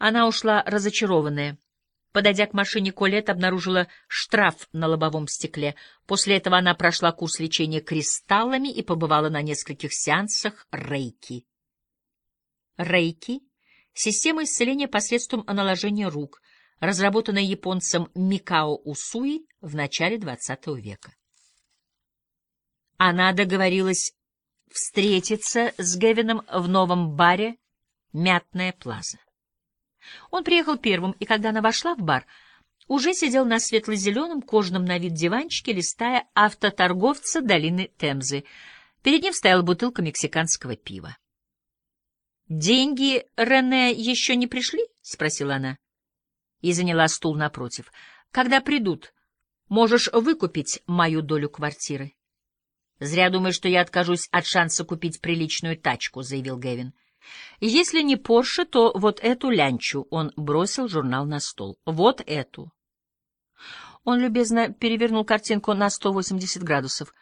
Она ушла разочарованная. Подойдя к машине, Колет обнаружила штраф на лобовом стекле. После этого она прошла курс лечения кристаллами и побывала на нескольких сеансах рейки. Рейки — система исцеления посредством наложения рук, разработанная японцем Микао Усуи в начале XX века. Она договорилась встретиться с Гевином в новом баре «Мятная плаза». Он приехал первым, и когда она вошла в бар, уже сидел на светло-зеленом кожаном на вид диванчике, листая автоторговца долины Темзы. Перед ним стояла бутылка мексиканского пива. «Деньги Рене еще не пришли?» — спросила она. И заняла стул напротив. «Когда придут, можешь выкупить мою долю квартиры». «Зря думаешь, что я откажусь от шанса купить приличную тачку», — заявил Гэвин. Если не Порше, то вот эту лянчу. Он бросил журнал на стол. Вот эту. Он любезно перевернул картинку на 180 градусов.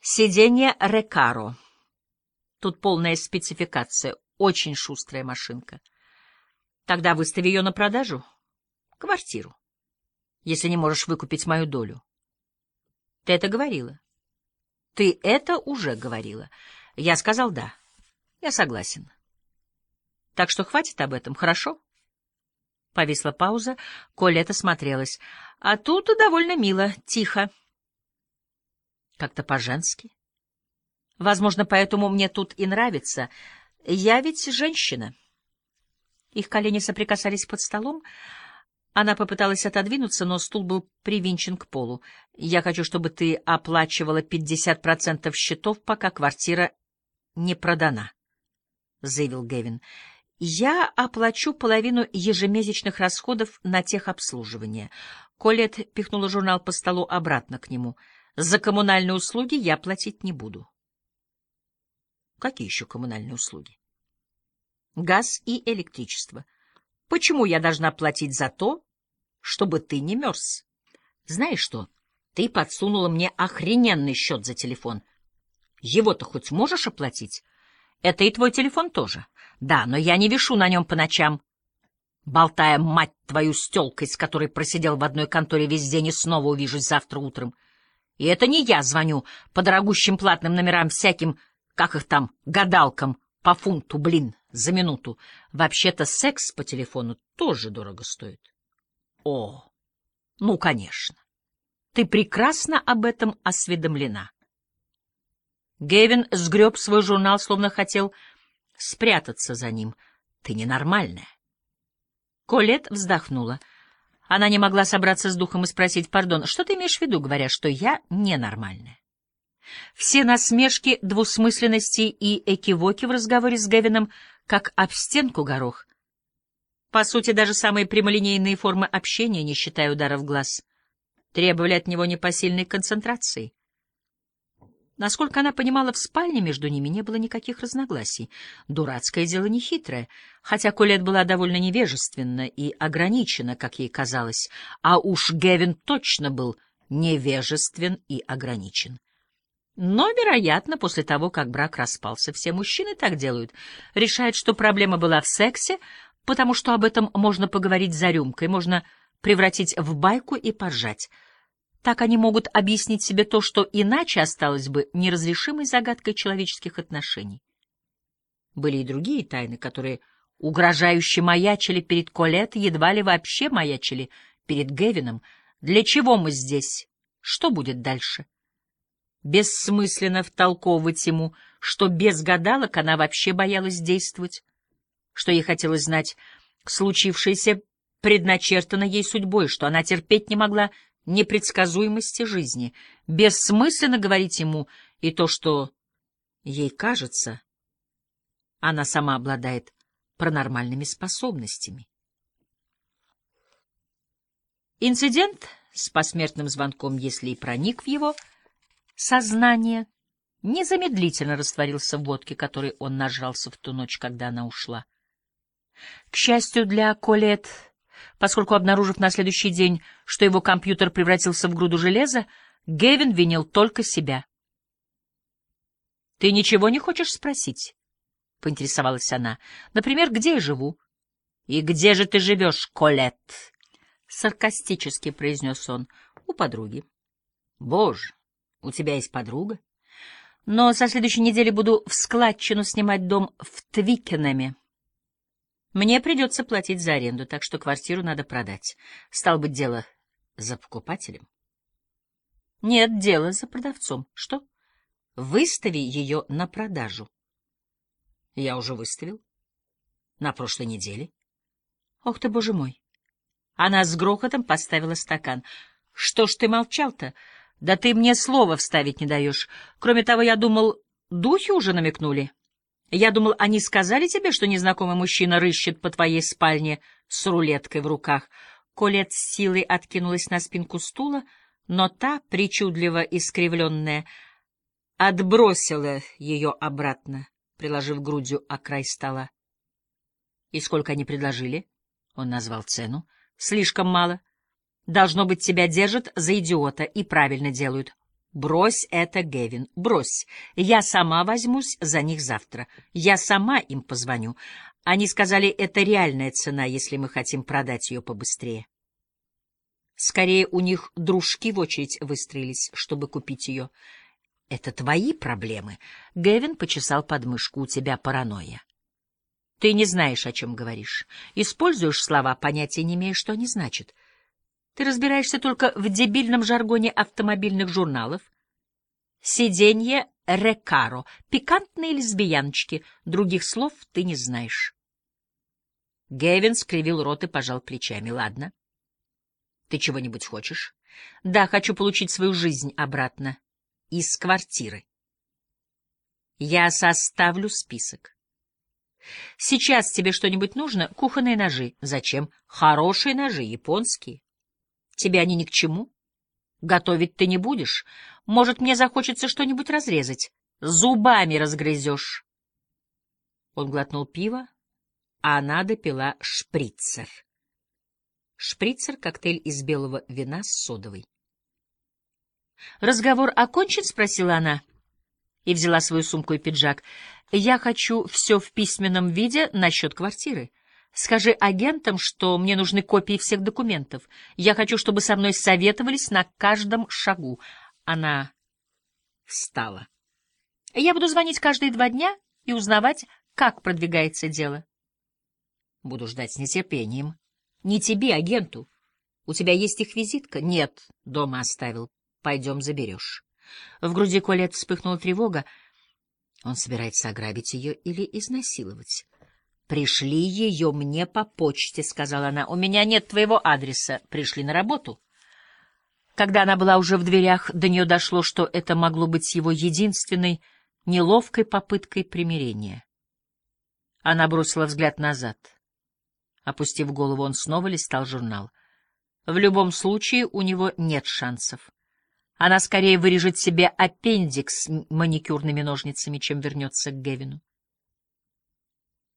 Сиденье Рекаро. Тут полная спецификация. Очень шустрая машинка. Тогда выстави ее на продажу. Квартиру. Если не можешь выкупить мою долю. Ты это говорила? Ты это уже говорила. Я сказал «да». Я согласен. Так что хватит об этом, хорошо? Повисла пауза, Колета смотрелась. А тут довольно мило, тихо. Как-то по-женски. Возможно, поэтому мне тут и нравится. Я ведь женщина. Их колени соприкасались под столом. Она попыталась отодвинуться, но стул был привинчен к полу. «Я хочу, чтобы ты оплачивала 50% счетов, пока квартира не продана», — заявил Гевин. Я оплачу половину ежемесячных расходов на техобслуживание. Колет пихнула журнал по столу обратно к нему. За коммунальные услуги я платить не буду. Какие еще коммунальные услуги? Газ и электричество. Почему я должна платить за то, чтобы ты не мерз? Знаешь что? Ты подсунула мне охрененный счет за телефон. Его-то хоть можешь оплатить? Это и твой телефон тоже. Да, но я не вешу на нем по ночам. Болтая, мать твою, с тёлкой, с которой просидел в одной конторе весь день и снова увижусь завтра утром. И это не я звоню по дорогущим платным номерам всяким, как их там, гадалкам, по фунту, блин, за минуту. Вообще-то секс по телефону тоже дорого стоит. О, ну, конечно. Ты прекрасно об этом осведомлена. Гевин сгреб свой журнал, словно хотел спрятаться за ним. Ты ненормальная. Колет вздохнула. Она не могла собраться с духом и спросить, пардон, что ты имеешь в виду, говоря, что я ненормальная? Все насмешки, двусмысленности и экивоки в разговоре с Гевином, как об стенку горох. По сути, даже самые прямолинейные формы общения, не считая ударов глаз, требовали от него непосильной концентрации. Насколько она понимала, в спальне между ними не было никаких разногласий. Дурацкое дело нехитрое, хотя Колет была довольно невежественна и ограничена, как ей казалось, а уж Гевин точно был невежествен и ограничен. Но, вероятно, после того, как брак распался, все мужчины так делают, решают, что проблема была в сексе, потому что об этом можно поговорить за рюмкой, можно превратить в байку и поржать — так они могут объяснить себе то, что иначе осталось бы неразрешимой загадкой человеческих отношений. Были и другие тайны, которые угрожающе маячили перед Колет, едва ли вообще маячили перед Гевином. Для чего мы здесь? Что будет дальше? Бессмысленно втолковывать ему, что без гадалок она вообще боялась действовать, что ей хотелось знать, случившееся предначертано ей судьбой, что она терпеть не могла непредсказуемости жизни. Бессмысленно говорить ему и то, что ей кажется, она сама обладает паранормальными способностями. Инцидент с посмертным звонком, если и проник в его сознание, незамедлительно растворился в водке, которой он нажрался в ту ночь, когда она ушла. К счастью для Колет, поскольку, обнаружив на следующий день, что его компьютер превратился в груду железа, Гевин винил только себя. — Ты ничего не хочешь спросить? — поинтересовалась она. — Например, где я живу? «И где же ты живешь, Колет?» — саркастически произнес он. «У подруги». «Боже, у тебя есть подруга?» «Но со следующей недели буду в складчину снимать дом в Твикенеме. Мне придется платить за аренду, так что квартиру надо продать. Стал быть, дело за покупателем?» «Нет, дело за продавцом. Что?» «Выстави ее на продажу». «Я уже выставил. На прошлой неделе». Ох ты, боже мой! Она с грохотом поставила стакан. Что ж ты молчал-то? Да ты мне слова вставить не даешь. Кроме того, я думал, духи уже намекнули. Я думал, они сказали тебе, что незнакомый мужчина рыщет по твоей спальне с рулеткой в руках. Колет с силой откинулась на спинку стула, но та, причудливо искривленная, отбросила ее обратно, приложив грудью о край стола. — И сколько они предложили? — он назвал цену. Слишком мало. Должно быть, тебя держат за идиота и правильно делают. Брось это, Гевин, брось. Я сама возьмусь за них завтра. Я сама им позвоню. Они сказали, это реальная цена, если мы хотим продать ее побыстрее. Скорее, у них дружки в очередь выстроились, чтобы купить ее. Это твои проблемы. Гевин почесал подмышку. У тебя паранойя. Ты не знаешь, о чем говоришь. Используешь слова, понятия не имея, что они значат. Ты разбираешься только в дебильном жаргоне автомобильных журналов. Сиденье Рекаро, пикантные лесбияночки, других слов ты не знаешь. Гевин скривил рот и пожал плечами. Ладно. Ты чего-нибудь хочешь? Да, хочу получить свою жизнь обратно. Из квартиры. Я составлю список. Сейчас тебе что-нибудь нужно? Кухонные ножи. Зачем? Хорошие ножи, японские. Тебе они ни к чему. Готовить ты не будешь. Может, мне захочется что-нибудь разрезать. Зубами разгрызешь. Он глотнул пиво, а она допила шприцер. Шприцер — коктейль из белого вина с содовой. «Разговор окончен?» — спросила она и взяла свою сумку и пиджак. Я хочу все в письменном виде насчет квартиры. Скажи агентам, что мне нужны копии всех документов. Я хочу, чтобы со мной советовались на каждом шагу. Она встала. Я буду звонить каждые два дня и узнавать, как продвигается дело. Буду ждать с нетерпением. Не тебе, агенту. У тебя есть их визитка? Нет, дома оставил. Пойдем заберешь. В груди Колет вспыхнула тревога. Он собирается ограбить ее или изнасиловать. «Пришли ее мне по почте», — сказала она. «У меня нет твоего адреса. Пришли на работу». Когда она была уже в дверях, до нее дошло, что это могло быть его единственной неловкой попыткой примирения. Она бросила взгляд назад. Опустив голову, он снова листал журнал. В любом случае у него нет шансов. Она скорее вырежет себе аппендикс маникюрными ножницами, чем вернется к Гевину.